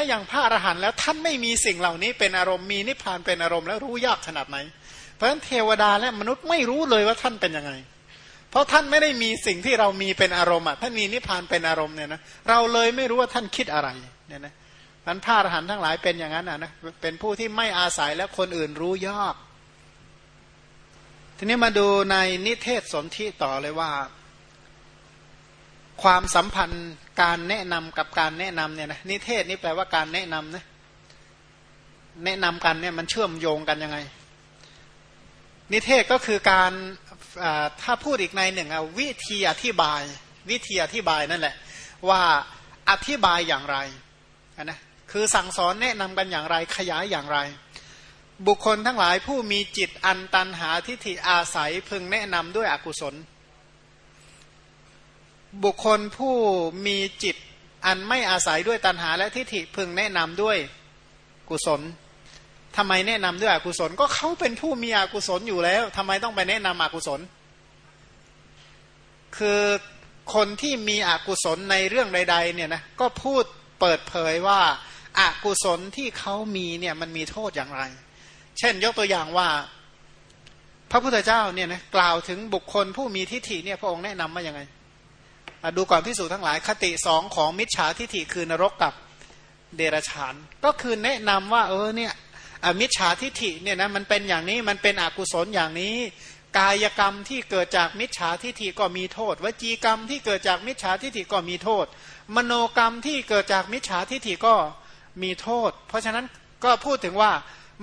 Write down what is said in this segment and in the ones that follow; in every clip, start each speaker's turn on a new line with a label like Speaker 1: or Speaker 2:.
Speaker 1: ถ้าอย่างพระอรหันต์แล้วท่านไม่มีสิ่งเหล่านี้เป็นอารมณ์มีนิพพานเป็นอารมณ์แล้วรู้ยากขนาดไหน เพราะฉะนั้นเทวดาและมนุษย์ไม่รู้เลยว่าท่านเป็นยังไง เพราะท่านไม่ได้มีสิ่งที่เรามีเป็นอารมณ์อะท่านมีนิพพานเป็นอารมณ์เนี่ยนะเราเลยไม่รู้ว่าท่านคิดอะไรเนี่ยนะนั้นพระอรหันต์ทั้งหลายเป็นอย่างนั้นอะนะ เป็นผู้ที่ไม่อาศัยและคนอื่นรู้ยาก ทีนี้มาดูในนิเทศสนธิต่อเลยว่า ความสัมพันธ์การแนะนำกับการแนะนำเนี่ยนะนิเทศนี่แปลว่าการแนะนำนะแนะนำกันเนี่ยมันเชื่อมโยงกันยังไง นิเทศก็คือการถ้าพูดอีกในหนึ่งวิธีอธิบาย วิธีอธิบายนั่นแหละ ว่าอธิบายอย่างไรนะคือสั่งสอนแนะนำกันอย่างไรขยายอย่างไร บุคคลทั้งหลายผู้มีจิตอันตันหาทิฏฐิอาศัยพึงแนะนำด้วยอกุศล บุคคลผู้มีจิตอันไม่อาศัยด้วยตันหาและทิฏฐิพึงแนะนำด้วยกุศลทำไมแนะนำด้วยอกุศลก็เขาเป็นผู้มีอกุศลอยู่แล้วทำไมต้องไปแนะนำอกุศล คือคนที่มีอกุศลในเรื่องใด ๆ เนี่ยนะก็พูดเปิดเผยว่าอากุศลที่เขามีเนี่ยมันมีโทษอย่างไร เช่นยกตัวอย่างว่า พระพุทธเจ้าเนี่ยนะกล่าวถึงบุคคลผู้มีทิฏฐิเนี่ยพระองค์แนะนำว่ายังไง ดูก่อนพิสูจน์ทั้งหลายคติสองของมิจฉาทิฏฐิคือนรกกับเดรฉาน ก็คือแนะนำว่าเออเนี่ยมิจฉาทิฏฐิเนี่ยนะมันเป็นอย่างนี้มันเป็นอกุศลอย่างนี้ กายกรรมที่เกิดจากมิจฉาทิฏฐิก็มีโทษ วจีกรรมที่เกิดจากมิจฉาทิฏฐิก็มีโทษ มโนกรรมที่เกิดจากมิจฉาทิฏฐิก็มีโทษ เพราะฉะนั้นก็พูดถึงว่า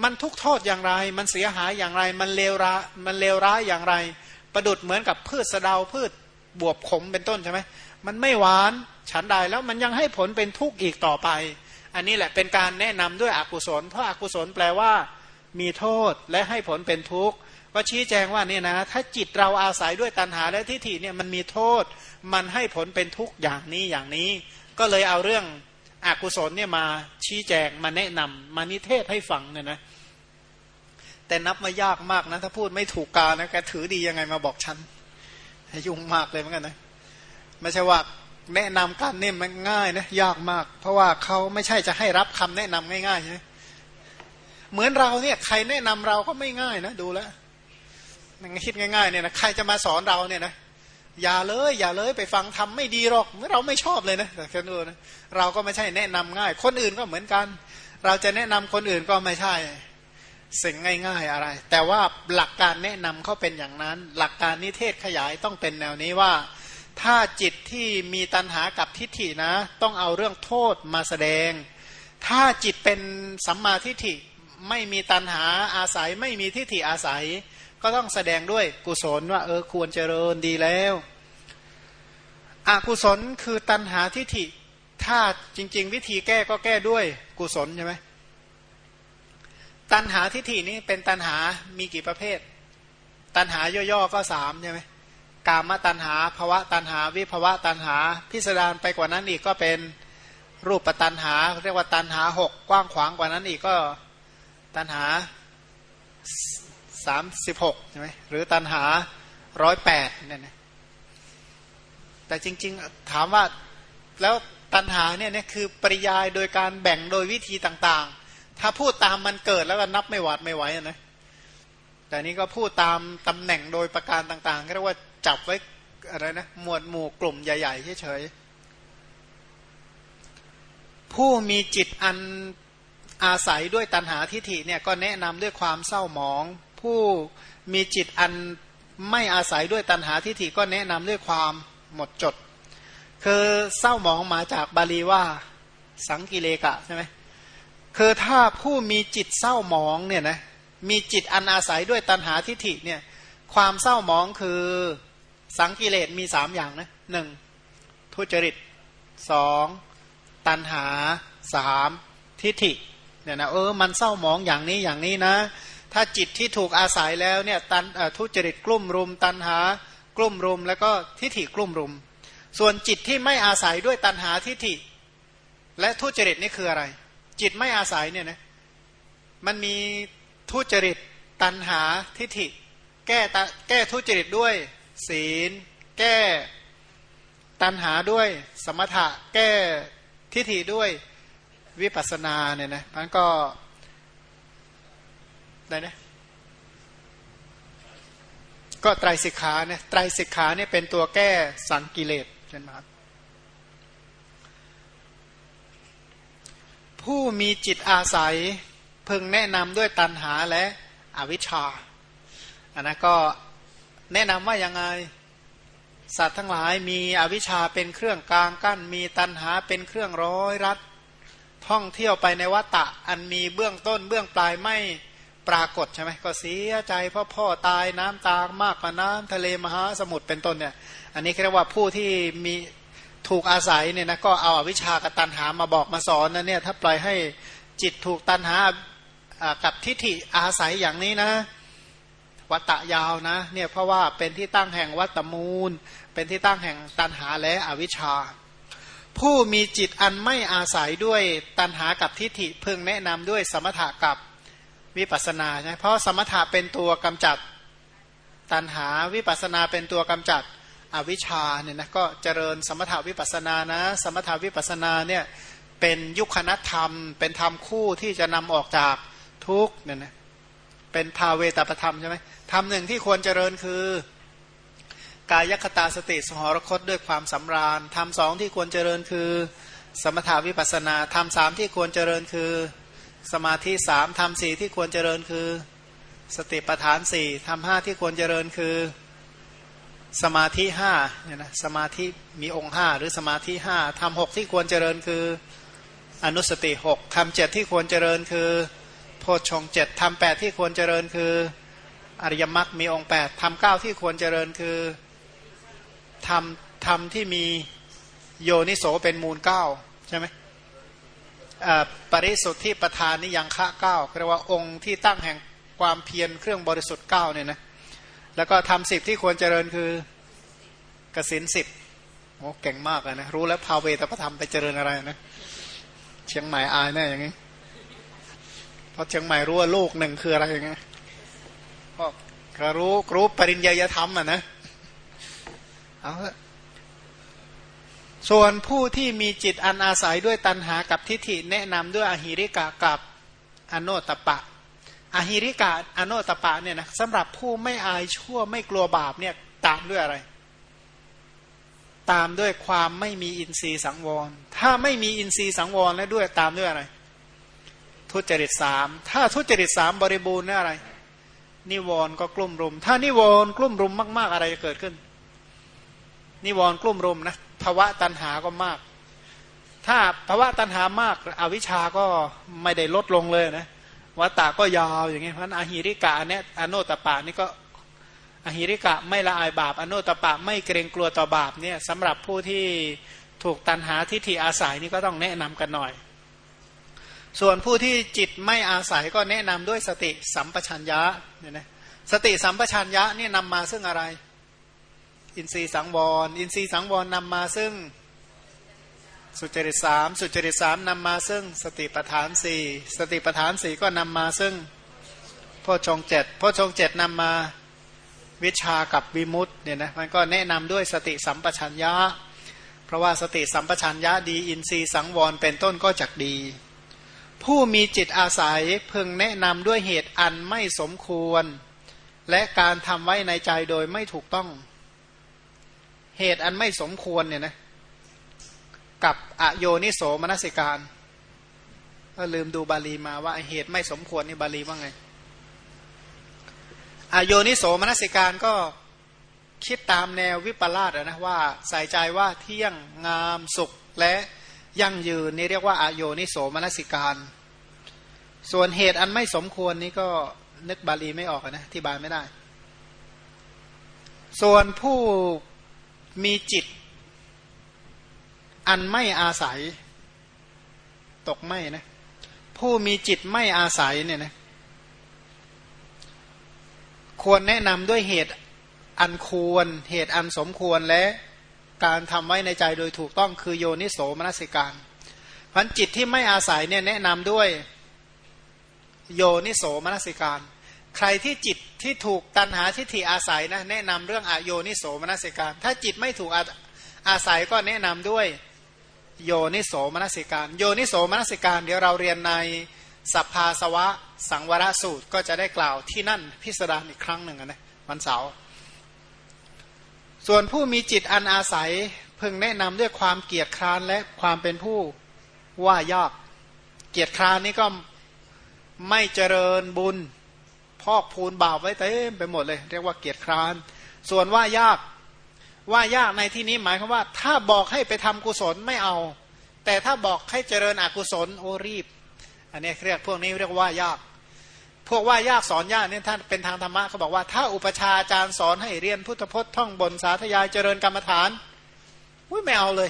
Speaker 1: มันทุกโทษอย่างไร มันเสียหายอย่างไร มันเลวร้ายมันเลวร้ายอย่างไร ประดุดเหมือนกับพืชสะเดาพืช บวบขมเป็นต้นใช่ไหมมันไม่หวานฉันใดแล้วมันยังให้ผลเป็นทุกข์อีกต่อไป อันนี้แหละเป็นการแนะนำด้วยอกุศล เพราะอากุศลแปลว่า มีโทษและให้ผลเป็นทุกข์ก็ชี้แจงว่าเนี่ยนะ ถ้าจิตเราอาศัยด้วยตัณหาและทิฏฐิเนี่ยมันมีโทษ มันให้ผลเป็นทุกข์อย่างนี้อย่างนี้ ก็เลยเอาเรื่องอกุศลเนี่ยมาชี้แจงมาแนะนำมานิเทศให้ฟังเนี่ยนะแต่นับมายากมากนะถ้าพูดไม่ถูกกานะแกถือดียังไงมาบอกฉัน ยุ่งมากเลยเหมือนกันนะไม่ใช่ว่าแนะนำการเนี่ยมันง่ายนะยากมาก เพราะว่าเขาไม่ใช่จะให้รับคำแนะนำง่ายๆใช่เหมือนเราเนี่ยใครแนะนำเราก็ไม่ง่ายนะดูแล้วมันคิดง่ายๆเนี่ยนะใครจะมาสอนเราเนี่ยนะอย่าเลย อย่าเลยไปฟังทำไม่ดีหรอกเราไม่ชอบเลยนะแต่แค่นู้นะเราก็ไม่ใช่แนะนำง่าย คนอื่นก็เหมือนกัน เราจะแนะนำคนอื่นก็ไม่ใช่ สิ่งง่าย ๆอะไร แต่ว่าหลักการแนะนำเขาเป็นอย่างนั้น หลักการนิเทศขยายต้องเป็นแนวนี้ว่า ถ้าจิตที่มีตัณหากับทิฏฐินะ ต้องเอาเรื่องโทษมาแสดง ถ้าจิตเป็นสัมมาทิฏฐิไม่มีตัณหาอาศัยไม่มีทิฏฐิอาศัย ก็ต้องแสดงด้วยกุศลว่าเออควรเจริญดีแล้วอกุศลคือตัณหาทิฏฐิ ถ้าจริง ๆ วิธีแก้ก็แก้ด้วยกุศลใช่ไหม ตัณหาทิฏฐินี้เป็นตัณหามีกี่ประเภท ตัณหาย่อๆก็สามใช่ไหมกามตัณหาภวะตัณหา วิภวะตัณหา พิสดารไปกว่านั้นอีกก็เป็นรูปตัณหา เรียกว่าตัณหาหกกว้างขวางกว่านั้นอีกก็ตัณหาสามสิบหกใช่ไหมหรือตันหาร้อยแปดเนี่ยนะแต่จริงๆถามว่าแล้วตันหาเนี่ยเนี่ยคือปริยายโดยการแบ่งโดยวิธีต่างๆ ถ้าพูดตามมันเกิดแล้วก็นับไม่หวาดไม่ไหวนะแต่นี้ก็พูดตามตำแหน่งโดยประการต่างๆเรียกว่าจับไว้อะไรนะหมวดหมู่กลุ่มใหญ่ ๆ เฉยๆผู้มีจิตอันอาศัยด้วยตัณหาทิฏฐิเนี่ยก็แนะนำด้วยความเศร้าหมอง ผู้มีจิตอันไม่อาศัยด้วยตัณหาทิฏฐิก็แนะนำด้วยความหมดจด คือเศร้าหมองมาจากบาลีว่าสังกิเลกะใช่ไหม คือถ้าผู้มีจิตเศร้าหมองเนี่ยนะมีจิตอันอาศัยด้วยตัณหาทิฏฐิเนี่ยความเศร้าหมองคือสังกิเลสมีสามอย่างนะหนึ่งทุจริตสองตัณหาสามทิฏฐิเนี่ยนะเออมันเศร้าหมองอย่างนี้อย่างนี้นะ ถ้าจิตที่ถูกอาศัยแล้วเนี่ยตันทุจริตกลุ่มรุม ตันหากลุ่มรุม แล้วก็ทิฏฐิกลุ่มรุม ส่วนจิตที่ไม่อาศัยด้วยตันหาทิฏฐิ และทุจริตนี่คืออะไร จิตไม่อาศัยเนี่ยนะมันมีทุจริตตันหาทิฏฐิ แก้แก้ทุจริตด้วย ศีล แก้ตันหาด้วย สมถะแก้ทิฏฐิด้วยวิปัสสนาเนี่ยนะมันก็ได้นะก็ไตรสิกขาเนี่ยไตรสิกขาเนี่ยเป็นตัวแก้สังกิเลสใช่ไหมครับ ผู้มีจิตอาศัยพึงแนะนำด้วยตัณหาและอวิชชาอันนั้นก็แนะนำว่ายังไงสัตว์ทั้งหลายมีอวิชชาเป็นเครื่องกลางกั้น มีตัณหาเป็นเครื่องร้อยรัดท่องเที่ยวไปในวัฏฏะอันมีเบื้องต้นเบื้องปลายไม่ปรากฏใช่ไหมก็เสียใจเพราะพ่อตายน้ำตามากกว่าน้ำทะเลมหาสมุทรเป็นต้นเนี่ย อันนี้เรียกว่าผู้ที่มี ถูกอาศัยเนี่ยนะก็เอาอาวิชากับตันหามาบอกมาสอนนะเนี่ยถ้าปล่อยให้จิตถูกตันหากับทิฏฐิอาศัยอย่างนี้นะวัตตะยาวนะเนี่ยเพราะว่าเป็นที่ตั้งแห่งวัตมูล เป็นที่ตั้งแห่งตันหาและอวิชชา ผู้มีจิตอันไม่อาศัยด้วยตันหากับทิฏฐิพึงแนะนำด้วยสมถะกับวิปัสนาใช่เพราะสมถะเป็นตัวกำจัดตันหาวิปัสนาเป็นตัวกำจัด อวิชชาเนี่ยนะก็เจริญสมถาวิปัสนานะ สมถาวิปัสนาเนี่ยเป็นยุคณธรรม เป็นธรรมคู่ที่จะนำออกจากทุกเนี่ยนะเป็นภาเวตาประธรรมใช่ไหมธรรมหนึ่งที่ควรเจริญคือกายคตาสติสหรคตด้วยความสำราญธรรมสองที่ควรเจริญคือ สมถาวิปัสนาธรรมสามที่ควรเจริญคือสมาธิสามธรรมสี่ที่ควรเจริญคือ สติปัฏฐานสี่ธรรมห้าที่ควรเจริญคือ สมาธิห้าเนี่ยนะสมาธิมีองค์ห้าหรือสมาธิห้าทำหกที่ควรเจริญคืออนุสติหกทำเจ็ดที่ควรเจริญคือโพชฌงเจ็ดทำแปดที่ควรเจริญคืออริยมรรคมีองค์แปดทำเก้าที่ควรเจริญคือทำทำที่มีโยนิโสเป็นมูลเก้าใช่ไหมปริสุทธิประธานนิยังฆะเก้าเรียกว่าองค์ที่ตั้งแห่งความเพียรเครื่องบริสุทธิ์เก้าเนี่ยนะ แล้วก็ทำสิบที่ควรเจริญคือกสินสิบโอ้เก่งมากเลยนะรู้แล้วพาเวตประธรรมไปเจริญอะไรนะ เชียงใหม่อายแน่อย่างนี้เพราะเชียงใหม่รู้ว่าลูกหนึ่งคืออะไรอย่างเงี้ยก็รู้กรู้ปริญญาธรรมอะนะเอาส่วนผู้ที่มีจิตอันอาศัยด้วยตัณหากับทิฏฐิแนะนำด้วยอหิริกะกับอโนตตัปปะ อหิริกะอโนตตัปปะเนี่ยนะสำหรับผู้ไม่อายชั่วไม่กลัวบาปเนี่ยตามด้วยอะไร ตามด้วยความไม่มีอินทรีย์สังวร ถ้าไม่มีอินทรีย์สังวรแล้วด้วยตามด้วยอะไร ทุจริตสามถ้าทุจริตสามบริบูรณ์เนี่ยอะไร นิวรณ์ก็กลุ้มรุม ถ้านิวรณ์กลุ้มรุมมาก ๆ อะไรจะเกิดขึ้น นิวรณ์กลุ่มรุมนะภาวะตัณหาก็มาก ถ้าภาวะตัณหามากอวิชาก็ไม่ได้ลดลงเลยนะ วัตตะก็ยาวอย่างเงี้ยเพราะอหิริกะเนี่ยอโนตปะนี่ก็อหิริกะไม่ละอายบาป อโนตปะไม่เกรงกลัวต่อบาปเนี่ยสำหรับผู้ที่ถูกตันหาทิฏฐิอาศัยนี่ก็ต้องแนะนำกันหน่อย ส่วนผู้ที่จิตไม่อาศัยก็แนะนำด้วยสติสัมปชัญญะเนี่ยนะสติสัมปชัญญะนี่นำมาซึ่งอะไร อินทรีย์สังวร อินทรีย์สังวรนำมาซึ่ง สุจริตสามสุจริตสามนำมาซึ่งสติปทานสี่สติปทานสี่ก็นำมาซึ่งพ่อชงเจ็ดพ่อชงเจ็ดนำมาวิชากับวิมุตเนี่ยนะมันก็แนะนำด้วยสติสัมปชัญญะ เพราะว่าสติสัมปชัญญะดีอินทรีย์สังวรเป็นต้นก็จักดี ผู้มีจิตอาศัยพึงแนะนำด้วยเหตุอันไม่สมควร และการทำไว้ในใจโดยไม่ถูกต้อง เหตุอันไม่สมควรเนี่ยนะ กับอโยนิโสมนสิการก็ลืมดูบาลีมาว่าเหตุไม่สมควรนี่บาลีว่าไงอโยนิโสมนสิการก็คิดตามแนววิปลาสนะว่าใส่ใจว่าเที่ยงงามสุขและยั่งยืนนี่เรียกว่าอโยนิโสมนสิการ ส่วนเหตุอันไม่สมควรนี่ก็นึกบาลีไม่ออกนะที่บายไม่ได้ ส่วนผู้มีจิต อันไม่อาศัย ตกไม่นะ ผู้มีจิตไม่อาศัยเนี่ยนะควรแนะนำด้วยเหตุอันควร เหตุอันสมควรและการทำไว้ในใจโดยถูกต้องคือโยนิโสมนสิการพันจิตที่ไม่อาศัยเนี่ยแนะนำด้วยโยนิโสมนสิการ ใครที่จิตที่ถูกตันหาทิฏฐิอาศัยนะแนะนำเรื่องอโยนิโสมนสิการ ถ้าจิตไม่ถูกอาศัยก็แนะนำด้วย โยนิโสมนสิการ โยนิโสมนสิการ เดี๋ยวเราเรียนในสัพพาสวะสังวรสูตรก็จะได้กล่าวที่นั่นพิสดารอีกครั้งหนึ่งนะวันเสาร์ส่วนผู้มีจิตอันอาศัยพึงแนะนำด้วยความเกียจคร้านและความเป็นผู้ว่ายาก เกียจคร้านนี้ก็ไม่เจริญบุญ พอกพูนบาปไว้เต็มไปหมดเลย เรียกว่าเกียจคร้าน ส่วนว่ายาก ว่ายากในที่นี้หมายความว่า ถ้าบอกให้ไปทำกุศลไม่เอา แต่ถ้าบอกให้เจริญอกุศลโอรีบ อันนี้เรียกพวกนี้เรียกว่ายาก พวกว่ายากสอนยากเนี่ยท่านเป็นทางธรรมะเขาบอกว่าถ้าอุปชาอาจารย์สอนให้เรียนพุทธพจน์ท่องบนสาธยายเจริญกรรมฐานอุ้ยไม่เอาเลย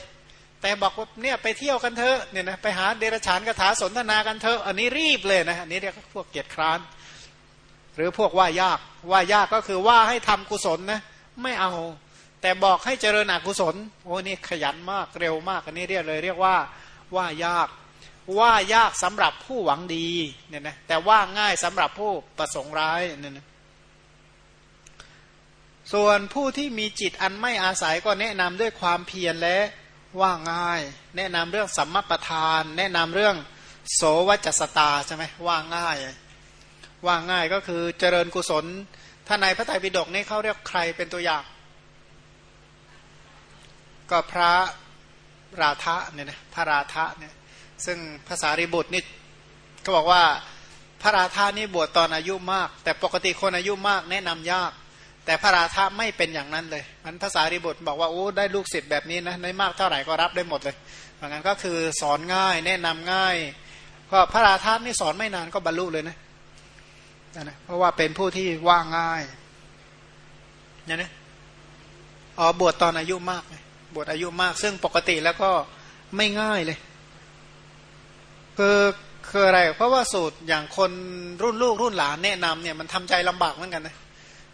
Speaker 1: แต่บอกว่าเนี่ยไปเที่ยวกันเถอะเนี่ยนะไปหาเดรัจฉานคาถาสนทนากันเถอะอันนี้รีบเลยนะอันนี้เรียกพวกเกียรติคร้านหรือพวกว่ายากว่ายากก็คือว่าให้ทำกุศลนะไม่เอา แต่บอกให้เจริญอกุศลโอ้นี่ขยันมากเร็วมากอันนี้เรียกเลยเรียกว่าว่ายาก ว่ายากสำหรับผู้หวังดีเนี่ยนะแต่ว่าง่ายสำหรับผู้ประสงค์ร้ายเนี่ยนะส่วนผู้ที่มีจิตอันไม่อาศัยก็แนะนำด้วยความเพียรและว่าง่าย แนะนำเรื่องสัมมาประธาน แนะนำเรื่องโสวจัสตาใช่ไหมว่าง่าย ว่าง่ายก็คือเจริญกุศลถ้าในพระไตรปิฎกนี่เขาเรียกใครเป็นตัวอย่าง ก็พระราธะเนี่ยนะพระราธะเนี่ยซึ่งภาษาริบุตรนี่เขาบอกว่าพระราธานี่บวชตอนอายุมาก แต่ปกติคนอายุมากแนะนำยาก แต่พระราธาไม่เป็นอย่างนั้นเลยมันภาษาริบุตรบอกว่าโอ้ได้ลูกศิษย์แบบนี้นะในมากเท่าไหร่ก็รับได้หมดเลยเพราะงั้นก็คือสอนง่ายแนะนำง่าย ก็พระราธานี่สอนไม่นานก็บรรลุเลยนะนะเพราะว่าเป็นผู้ที่ว่าง่ายเนี่ยนะอ๋อบวชตอนอายุมากเลย บวชอายุมาก ซึ่งปกติแล้วก็ไม่ง่ายเลยคือคืออะไร เพราะว่าสูตรอย่างคนรุ่นลูกรุ่นหลานแนะนำเนี่ยมันทำใจลำบากเหมือนกันนะ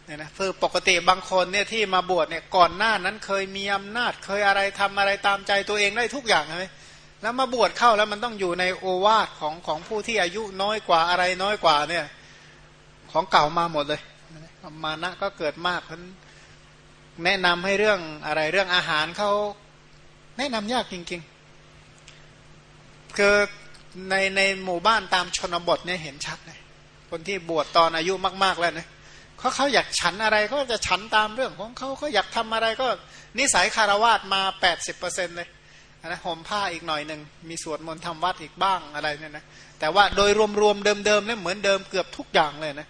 Speaker 1: เนี่ยนะคือปกติบางคนเนี่ยที่มาบวชเนี่ยก่อนหน้านั้นเคยมีอำนาจ เคยอะไรทำอะไรตามใจตัวเองได้ทุกอย่างใช่ไหมแล้วมาบวชเข้าแล้วมันต้องอยู่ในโอวาทของของผู้ที่อายุน้อยกว่าอะไรน้อยกว่าเนี่ย ของเก่ามาหมดเลยมานะก็เกิดมากเพราะ แนะนำให้เรื่องอะไรเรื่องอาหารเขาแนะนำยากจริงๆ คือในในหมู่บ้านตามชนบทเนี่ยเห็นชัดเลยคนที่บวชตอนอายุมาก ๆแล้วนะเขาเขาอยากฉันอะไรก็จะฉันตามเรื่องของเขาเขาอยากทำอะไรก็นิสัยคารวาสมา 80%เลยนะห่มผ้าอีกหน่อยหนึ่งมีสวดมนต์ทำวัดอีกบ้างอะไรเนี่ยนะแต่ว่าโดยรวมๆเดิมๆเนี่ยเหมือนเดิมเกือบทุกอย่างเลยนะ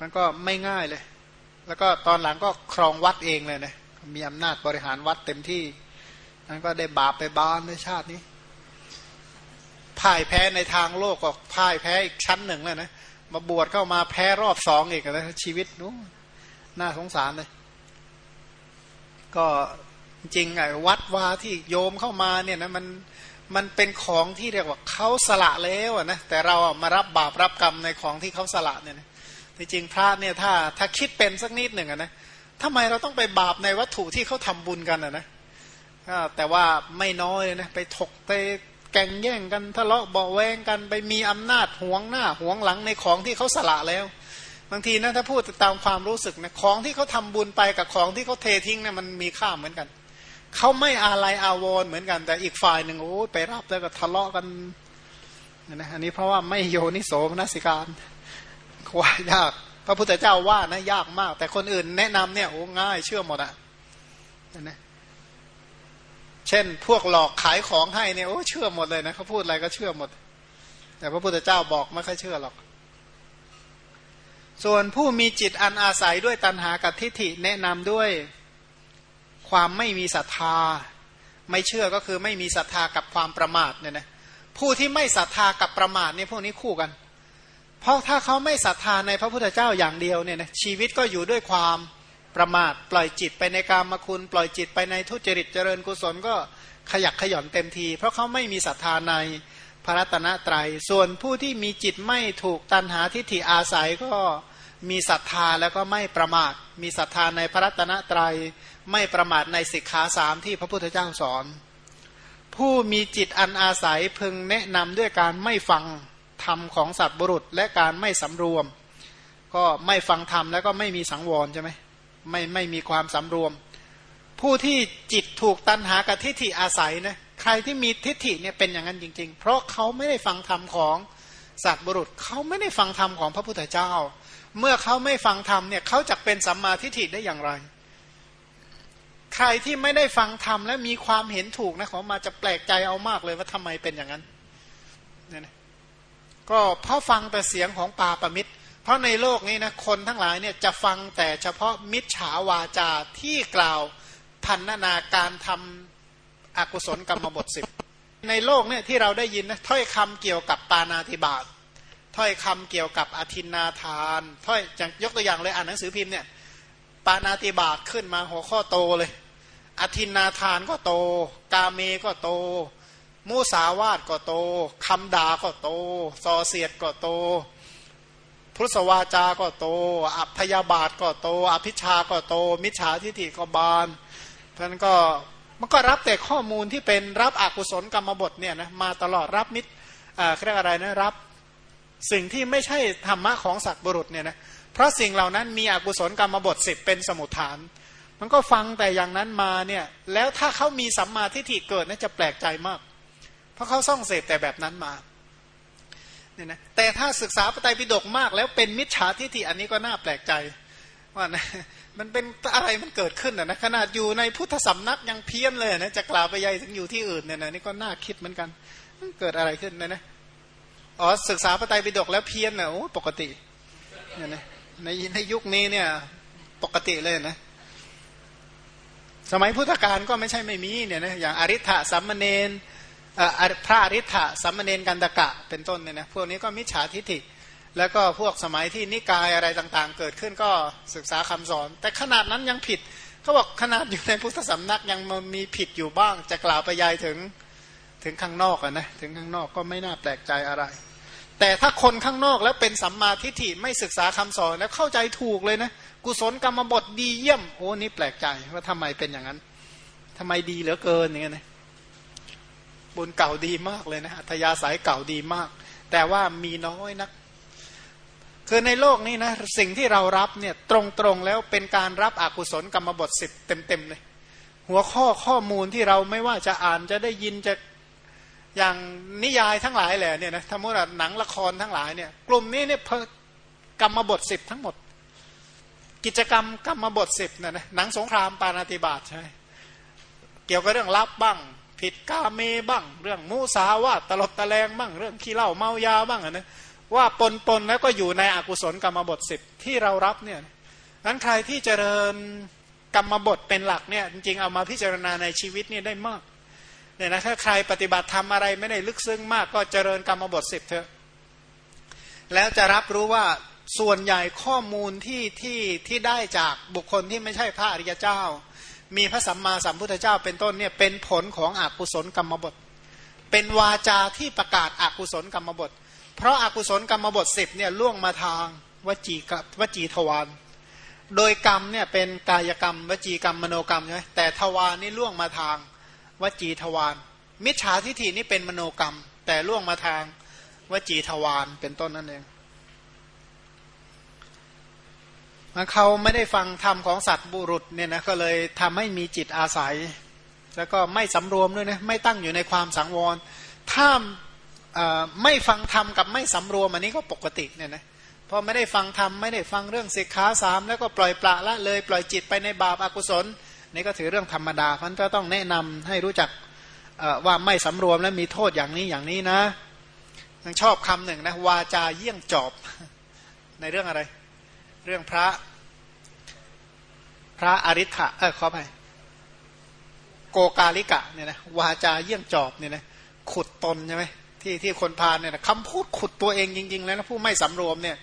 Speaker 1: มันก็ไม่ง่ายเลย แล้วก็ตอนหลังก็ครองวัดเองเลยนะมีอำนาจบริหารวัดเต็มที่นั้นก็ได้บาปไปบ้านในชาตินี้พ่ายแพ้ในทางโลกก็พ่ายแพ้อีกชั้นหนึ่งแล้วนะมาบวชเข้ามาแพ้รอบสองอีกนะชีวิตนู้น่าสงสารเลย ก็จริงไอ้วัดวาที่โยมเข้ามาเนี่ยนะมันมันเป็นของที่เรียกว่าเขาสละแล้วนะแต่เรามารับบาปรับกรรมในของที่เขาสละเนี่ยนะ ที่จริงพระเนี่ยถ้าถ้าคิดเป็นสักนิดหนึ่งนะทำไมเราต้องไปบาปในวัตถุที่เขาทำบุญกันนะแต่ว่าไม่น้อยนะไปถกไปแก่งแย่งกันทะเลาะเบาแวงกันไปมีอำนาจหวงหน้าหวงหลังในของที่เขาสละแล้ว บางทีนะถ้าพูดตามความรู้สึกนะของที่เขาทาบุญไปกับของที่เขาเททิ้งเนี่ยมันมีค่าเหมือนกันเขาไม่อาลัยอาวรณ์เหมือนกันแต่อีกฝ่ายหนึ่งโอ้ไปรับแล้วก็ทะเลาะกันนะอันนี้เพราะว่าไม่โยนิโสมนสิการ ว่ายาก พระพุทธเจ้าว่านะยากมาก แต่คนอื่นแนะนำเนี่ยโอ้ง่ายเชื่อหมดอะนะเช่น พวกหลอกขายของให้เนี่ยโอ้เชื่อหมดเลยนะเขาพูดอะไรก็เชื่อหมด แต่พระพุทธเจ้าบอกไม่ค่อยเชื่อหรอก ส่วนผู้มีจิตอันอาศัยด้วยตัณหากับทิฏฐิแนะนำด้วยความไม่มีศรัทธา ไม่เชื่อก็คือไม่มีศรัทธากับความประมาทเนี่ยนะผู้ที่ไม่ศรัทธากับประมาทเนี่ยพวกนี้คู่กัน เพราะถ้าเขาไม่ศรัทธาในพระพุทธเจ้าอย่างเดียวเนี่ยนะชีวิตก็อยู่ด้วยความประมาทปล่อยจิตไปในการมคุณปล่อยจิตไปในทุจริตเจริญกุศลก็ขยักขย่อนเต็มที เพราะเขาไม่มีศรัทธาในพระรัตนตรยัย ส่วนผู้ที่มีจิตไม่ถูกตันหาทิฏฐิอาศัยก็มีศรัทธาแล้วก็ไม่ประมาท มีศรัทธาในพระรัตนตรยัย ไม่ประมาทในสิกขาสามที่พระพุทธเจ้าสอน ผู้มีจิตอันอาศัยพึงแนะนำด้วยการไม่ฟัง ธรรมของสัตว์บุรุษ และการไม่สำรวม ก็ไม่ฟังธรรมแล้วก็ไม่มีสังวรใช่ไหมไม่ไม่มีความสำรวม ผู้ที่จิตถูกตันหากับทิฏฐิอาศัยนะใครที่มีทิฏฐิเนี่ยเป็นอย่างนั้นจริง ๆ เพราะเขาไม่ได้ฟังธรรมของสัตว์บุรุษ เขาไม่ได้ฟังธรรมของพระพุทธเจ้า เมื่อเขาไม่ฟังธรรมเนี่ยเขาจะเป็นสัมมาทิฏฐิได้อย่างไร ใครที่ไม่ได้ฟังธรรมและมีความเห็นถูกนะขอมาจะแปลกใจเอามากเลยว่าทำไมเป็นอย่างนั้นเนี่ย ก็เพราะฟังแต่เสียงของปาปมิตร เพราะในโลกนี้นะคนทั้งหลายเนี่ยจะฟังแต่เฉพาะมิจฉาวาจาที่กล่าวพันนานาการทำอกุศลกรรมบทสิบในโลกเนี่ยที่เราได้ยินนะถ้อยคำเกี่ยวกับปานาธิบาตถ้อยคำเกี่ยวกับอธินนาทานถ้อยยกตัวอย่างเลยอ่านหนังสือพิมพ์เนี่ยปานาติบาตขึ้นมาหัวข้อโตเลย อธินนาทานก็โต กาเมก็โต มูสาวาตก็โตคำด่าก็โตซอเสียดก็โตพุทธวาจาก็โต อัพยาบาทก็โต อภิชาก็โต มิจฉาทิฏฐิก็บานท่านก็มันก็รับแต่ข้อมูลที่เป็นรับอกุศลกรรมบทเนี่ยนะมาตลอดรับมิตรอ่าเรียกอะไรนะรับ สิ่งที่ไม่ใช่ธรรมะของสัตว์บุรุษเนี่ยนะเพราะสิ่งเหล่านั้นมีอกุศลกรรมบทสิบเป็นสมุทฐาน มันก็ฟังแต่อย่างนั้นมาเนี่ยแล้วถ้าเขามีสัมมาทิฏฐิเกิดน่าจะแปลกใจมาก เพราะเขาส่องเสพแต่แบบนั้นมาเนี่ยนะแต่ถ้าศึกษาปไตยปิฎกมาก แล้วเป็นมิจฉาทิฏฐิอันนี้ก็น่าแปลกใจว่านะมันเป็นอะไรมันเกิดขึ้นนะ ขนาดอยู่ในพุทธสำนักยังเพี้ยนเลยนะจะกล่าวไปยัยถึงอยู่ที่อื่นเนี่ยนะนี่ก็น่าคิดเหมือนกัน เกิดอะไรขึ้นนะนะอ๋อศึกษาปไตยปิฎกแล้วเพี้ยนเนะโอ้ปกติเนี่ยนะในในยุคนี้เนี่ยปกติเลยนะสมัยพุทธกาลก็ไม่ใช่ไม่มีเนี่ยนะอย่างอริ t สัมมเนน พระอริ t สัมมเนนกันตกะเป็นต้นเนี่ยนะพวกนี้ก็มิจฉาทิฏฐิ แล้วก็พวกสมัยที่นิกายอะไรต่างๆ เกิดขึ้นก็ศึกษาคำสอน แต่ขนาดนั้นยังผิดเขาบอกขนาดอยู่ในพุทธสำนักยังมีผิดอยู่บ้าง จะกล่าวไปยายถึงถึงข้างนอกอะนะถึงข้างนอกก็ไม่น่าแปลกใจอะไร แต่ถ้าคนข้างนอกแล้วเป็นสัมมาทิฏฐิไม่ศึกษาคำสอนแล้วเข้าใจถูกเลยนะกุศลกรรมบทดีเยี่ยมโอ้นี่แปลกใจว่าทำไมเป็นอย่างนั้นทำไมดีเหลือเกินอย่างเงี้ยนะ บุญเก่าดีมากเลยนะอัธยาศัยเก่าดีมาก แต่ว่ามีน้อยนัก คือในโลกนี้นะสิ่งที่เรารับเนี่ยตรงๆแล้วเป็นการรับอกุศลกรรมบทสิบเต็มๆเลย หัวข้อข้อมูลที่เราไม่ว่าจะอ่านจะได้ยินจะอย่างนิยายทั้งหลายแหละเนี่ยนะทั้งหมดหนังละครทั้งหลายเนี่ย กลุ่มนี้เนี่ยกรรมบทสิบทั้งหมด กิจกรรมกรรมบทสิบนะนะหนังสงครามปานาติบาตใช่เกี่ยวกับเรื่องลับบ้าง ผิดกาเมบ้าง เรื่องมูสาวาตลบตะแลงบ้างเรื่องขี้เหล้าเมายาบ้างนะว่าปนปนแล้วก็อยู่ในอกุศลกรรมบทสิบที่เรารับเนี่ยนั้นใครที่เจริญกรรมบทเป็นหลักเนี่ยจริงๆเอามาพิจารณาในชีวิตนี่ได้มากเนี่ยนะถ้าใครปฏิบัติทำอะไรไม่ได้ลึกซึ้งมากก็เจริญกรรมบทสิบเถอะแล้วจะรับรู้ว่าส่วนใหญ่ข้อมูลที่ที่ที่ได้จากบุคคลที่ไม่ใช่พระอริยเจ้า มีพระสัมมาสัมพุทธเจ้าเป็นต้นเนี่ยเป็นผลของอกุศลกรรมบท เป็นวาจาที่ประกาศอกุศลกรรมบท เพราะอากุศลกรรมบทสิบเนี่ยล่วงมาทางวจีกับวจีทวารโดยกรรมเนี่ยเป็นกายกรรม วจีกรรมมโนกรรมใช่ไหมแต่ทวารนี่ล่วงมาทางวจีทวารมิจฉาทิฏฐินี่เป็นมโนกรรม แต่ล่วงมาทางวจีทวารเป็นต้นนั่นเองมัน เขาไม่ได้ฟังธรรมของสัตว์บุรุษเนี่ยนะก็เลยทำให้มีจิตอาศัย แล้วก็ไม่สำรวมด้วยนะไม่ตั้งอยู่ในความสังวร ถ้าไม่ฟังธรรมกับไม่สำรวมอันนี้ก็ปกติเนี่ยนะพอไม่ได้ฟังธรรมไม่ได้ฟังเรื่องสิกขาสามแล้วก็ปล่อยปละละเลยปล่อยจิตไปในบาปอากุศลนี่ก็ถือเรื่องธรรมดาพันก็ต้องแนะนำให้รู้จักว่าไม่สำรวมและมีโทษอย่างนี้อย่างนี้นะยังชอบคำหนึ่งนะวาจาเยี่ยงจอบในเรื่องอะไร เรื่องพระ พระอริ t ะเออขอไปโกกาลิกะเนี่ยนะวาจาเยี่ยงจอบเนี่ยนะขุดตนใช่ไหมที่ที่คนพาเนี่ยคำพูดขุดตัวเองจริง ๆ แล้วนะผู้ไม่สำรวมเนี่ย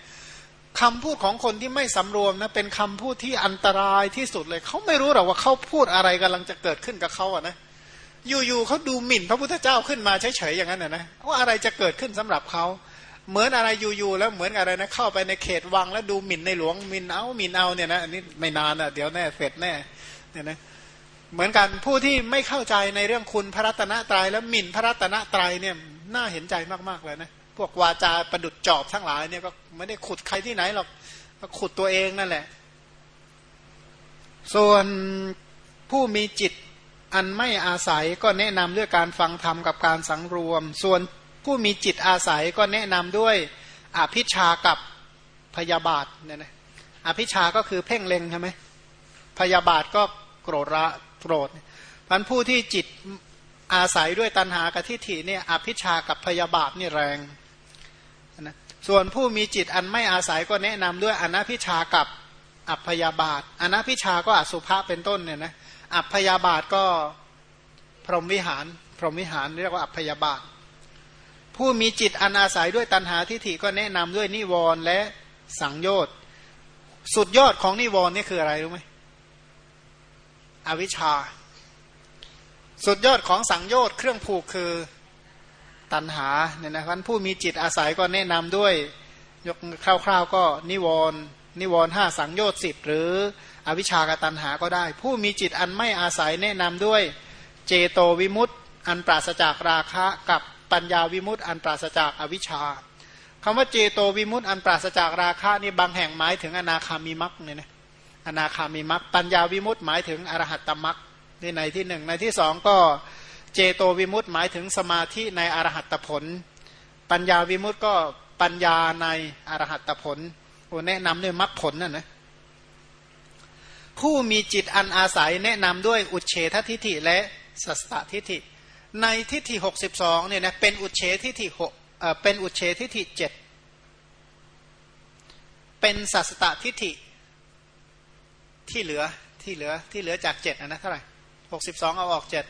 Speaker 1: คำพูดของคนที่ไม่สำรวมนะเป็นคำพูดที่อันตรายที่สุดเลย เขาไม่รู้หรอกว่าเขาพูดอะไรกำลังจะเกิดขึ้นกับเขาอะนะอยู่ๆเขาดูหมิ่นพระพุทธเจ้าขึ้นมาเฉยๆอย่างนั้นนะนะว่าอะไรจะเกิดขึ้นสำหรับเขา เหมือนอะไรอยู่ๆแล้วเหมือนอะไรนะเข้าไปในเขตวังแล้วดูหมิ่นในหลวงหมินเอาหมินเอาเนี่ยนะอันนี้ไม่นานอะเดี๋ยวแน่เสร็จแน่เนี่ยนะเหมือนกันผู้ที่ไม่เข้าใจในเรื่องคุณพระรัตนตรายแล้วหมิ่นพระรัตนตรายเนี่ยน่าเห็นใจมากๆเลยนะพวกวาจาประดุดจอบทั้งหลายเนี่ยก็ไม่ได้ขุดใครที่ไหนหรอกก็ขุดตัวเองนั่นแหละ ส่วนผู้มีจิตอันไม่อาศัยก็แนะนำด้วยการฟังธรรมกับการสังรวม ส่วน ผู้มีจิตอาศัยก็แนะนำด้วยอภิชากับพยาบาทเนี่ยนะอภิชาก็คือเพ่งเล็งใช่ไหมพยาบาทก็โกรธระโกรธพันผู้ที่จิตอาศัยด้วยตัณหากับทิฏฐิเนี่ยอภิชากับพยาบาทนี่แรงนะส่วนผู้มีจิตอันไม่อาศัยก็แนะนำด้วยอนัพิชากับอัพยาบาทอนัพิชาก็อสุภะเป็นต้นเนี่ยนะอัพยาบาทก็พรหมวิหาร พรหมวิหารเรียกว่าอัพยาบาท ผู้มีจิตอันอาศัยด้วยตัณหาทิฏฐิก็แนะนำด้วยนิวรณ์และสังโยชน์สุดยอดของนิวรณ์นี่คืออะไรรู้ไหมอวิชชา สุดยอดของสังโยชน์เครื่องผูกคือตัณหาเนี่ยนะพันผู้มีจิตอาศัยก็แนะนำด้วยยกคร่าวๆ ก็นิวรณ์นิวรณ์ห้าสังโยชน์สิบหรืออวิชากตัณหาก็ได้ ผู้มีจิตอันไม่อาศัยแนะนำด้วยเจโตวิมุตต์อันปราศจากราคะกับ ปัญญาวิมุตต์อันปราศจากอวิชชาคำว่าเจโตวิมุตต์อันปราศจากราคะนี่บางแห่งหมายถึงอนาคามีมักเนี่ยนะอนาคามีมักปัญญาวิมุตต์หมายถึงอรหัตตมักนี่ในที่หนึ่งในที่สองก็เจโตวิมุตต์หมายถึงสมาธิในอรหัตผล ปัญญาวิมุตต์ก็ปัญญาในอรหัตผลโอ้แนะนำด้วยมรรคผลนั่นนะผู้มีจิตอันอาศัยแนะนำด้วยอุเฉททิฏฐิและสัสตทิฏฐิ ในทิฏฐิหกสิบสองเนี่ยนะเป็นอุเฉทิฏฐิหกเป็นอุเฉทิฏฐิเจ็ดเป็นสัสตทิฏฐิที่เหลือที่เหลือที่เหลือจากเจ็ดนะเท่าไหร่หกสิบสองเอาออกเจ็ด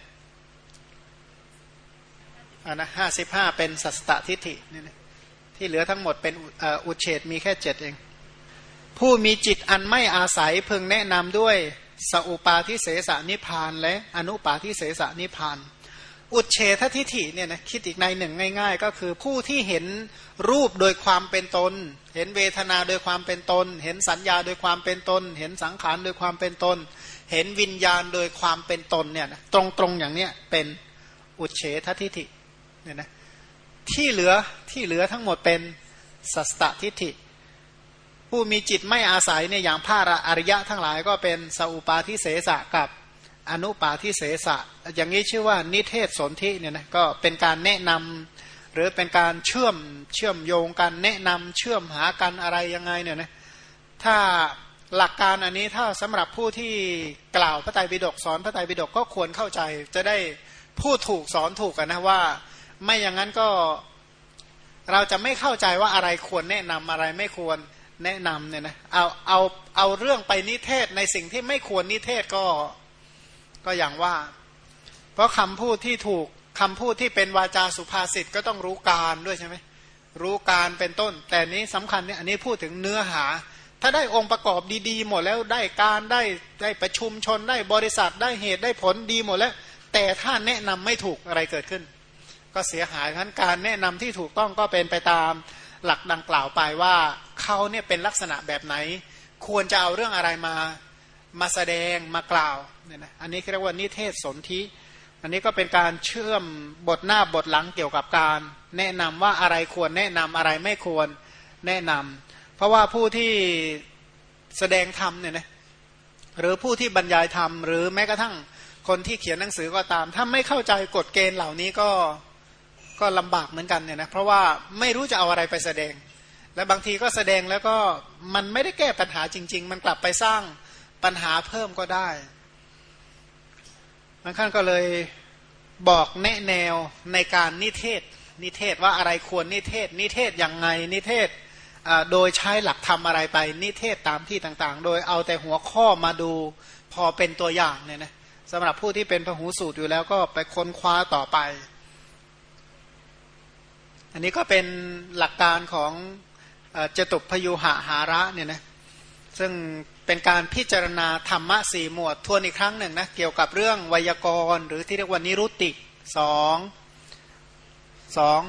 Speaker 1: อันนะห้าสิบห้าเป็นสัสตทิฏฐินี่นะที่เหลือทั้งหมดเป็นอุเฉดมีแค่เจ็ดเอง ผู้มีจิตอันไม่อาศัยพึงแนะนำด้วยสอุปาทิเสสนิพานและอนุปาทิเสสนิพาน อุเฉททิฐิเนี่ยนะคิดอีกในหนึ่งง่าย ๆ ก็คือผู้ที่เห็นรูปโดยความเป็นตน เห็นเวทนาโดยความเป็นตน เห็นสัญญาโดยความเป็นตน เห็นสังขารโดยความเป็นตน เห็นวิญญาณโดยความเป็นตนเนี่ยตรงๆอย่างเนี้ยเป็นอุเฉททิฐิเนี่ยนะที่เหลือที่เหลือทั้งหมดเป็นสัสตทิฐิ ผู้มีจิตไม่อาศัยเนี่ยอย่างพระอริยะทั้งหลายก็เป็นสัพปาทิเสสะกับ อนุปาทิเสสะ อย่างนี้ชื่อว่านิเทศสนธิเนี่ยนะก็เป็นการแนะนำหรือเป็นการเชื่อมเชื่อมโยงกันแนะนำเชื่อมหากันอะไรยังไงเนี่ยนะถ้าหลักการอันนี้ถ้าสำหรับผู้ที่กล่าวพระไตรปิฎกสอนพระไตรปิฎกก็ควรเข้าใจ จะได้พูดถูกสอนถูกกันนะว่า ไม่อย่างนั้นก็เราจะไม่เข้าใจว่าอะไรควรแนะนำอะไรไม่ควรแนะนำเนี่ยนะเอาเอาเอาเรื่องไปนิเทศในสิ่งที่ไม่ควรนิเทศก็ ก็อย่างว่า เพราะคำพูดที่ถูกคำพูดที่เป็นวาจาสุภาษิตก็ต้องรู้การด้วยใช่ไหมรู้การเป็นต้น แต่นี้สำคัญเนี่ยอันนี้พูดถึงเนื้อหา ถ้าได้องค์ประกอบดีๆ หมดแล้วได้การได้ได้ประชุมชนได้บริษัทได้เหตุได้ผลดีหมดแล้ว แต่ถ้าแนะนำไม่ถูกอะไรเกิดขึ้น ก็เสียหายทั้นการแนะนำที่ถูกต้องก็เป็นไปตามหลักดังกล่าวไปว่าเขาเนี่ยเป็นลักษณะแบบไหน ควรจะเอาเรื่องอะไรมามาแสดงมากล่าว เนี่ยนะอันนี้เรียกว่านิเทศสนธิอันนี้ก็เป็นการเชื่อมบทหน้าบทหลังเกี่ยวกับการ แนะนำว่าอะไรควรแนะนำอะไรไม่ควรแนะนำเพราะว่าผู้ที่แสดงธรรมเนี่ยนะหรือผู้ที่บรรยายธรรม หรือแม้กระทั่งคนที่เขียนหนังสือก็ตาม ถ้าไม่เข้าใจกฎเกณฑ์เหล่านี้ก็ก็ลำบากเหมือนกันเนี่ยนะเพราะว่าไม่รู้จะเอาอะไรไปแสดง และบางทีก็แสดงแล้วก็มันไม่ได้แก้ปัญหาจริง ๆ มันกลับไปสร้างปัญหาเพิ่มก็ได้ บางท่านก็เลยบอกแนะแนวในการนิเทศ นิเทศว่าอะไรควรนิเทศ นิเทศอยังไงนิเทศโดยใช้หลักธรรมอะไรไป นิเทศตามที่ต่างๆ โดยเอาแต่หัวข้อมาดูพอเป็นตัวอย่างเนี่ยนะสำหรับผู้ที่เป็นพหูสูตรอยู่แล้วก็ไปค้นคว้าต่อไป อันนี้ก็เป็นหลักการของจตุพยุหะหาระเนี่ยนะซึ่ง เป็นการพิจารณาธรรมะสี่หมวดทวนอีกครั้งหนึ่งนะเกี่ยวกับเรื่องไวยากรณ์หรือที่เรียกว่านิรุตติสองสอง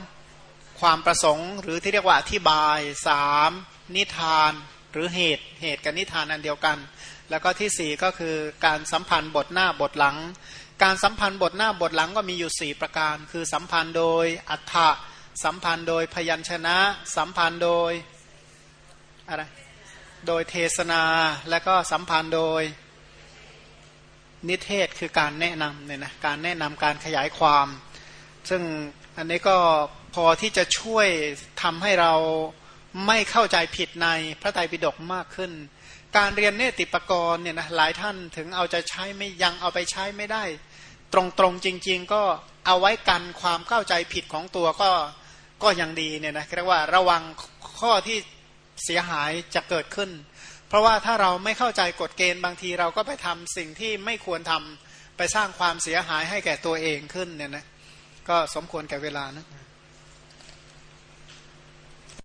Speaker 1: ความประสงค์หรือที่เรียกว่าอธิบายสามนิทานหรือเหตุเหตุกับนิทานอันเดียวกัน แล้วก็ที่สี่ก็คือการสัมพันธ์บทหน้าบทหลัง การสัมพันธ์บทหน้าบทหลังก็มีอยู่สี่ประการ คือสัมพันธ์โดยอัฏฐะสัมพันธ์โดยพยัญชนะ สัมพันธ์โดยอะไร โดยเทศนาและก็สัมพันธ์โดยนิเทศคือการแนะนำเนี่ยนะการแนะนำการขยายความ ซึ่งอันนี้ก็พอที่จะช่วยทำให้เราไม่เข้าใจผิดในพระไตรปิฎกมากขึ้น การเรียนเนติปกรณ์เนี่ยนะหลายท่านถึงเอาจะใช้ไม่ยังเอาไปใช้ไม่ได้ ตรงๆจริง ๆ ก็เอาไว้กันความเข้าใจผิดของตัวก็ก็ยังดีเนี่ยนะเรียกว่าระวังข้อที่ เสียหายจะเกิดขึ้น เพราะว่าถ้าเราไม่เข้าใจกฎเกณฑ์บางทีเราก็ไปทำสิ่งที่ไม่ควรทำไปสร้างความเสียหายให้แก่ตัวเองขึ้นเนี่ยนะก็สมควรแก่เวลานะ